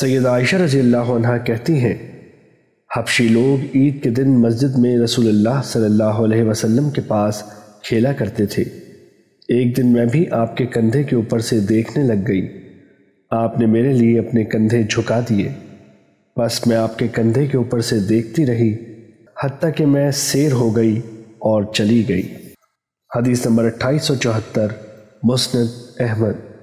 سید عائشہ رضی اللہ عنہ کہتی ہیں، حبشی لوگ عید کے دن مسجد میں رسول اللہ صلی اللہ علیہ وسلم کے پاس کھیلا کرتے تھے۔ ایک دن میں بھی آپ کے کندھے کے اوپر سے دیکھنے لگ گئی۔ آپ نے میرے لیے اپنے کندھے جھکا دیے۔ بس میں آپ کے کندھے کے اوپر سے دیکھتی رہی، حتیٰ کہ میں سیر ہو گئی اور چلی گئی۔ حدیث نمبر اٹھائیس سو چوہتر، مسند احمد۔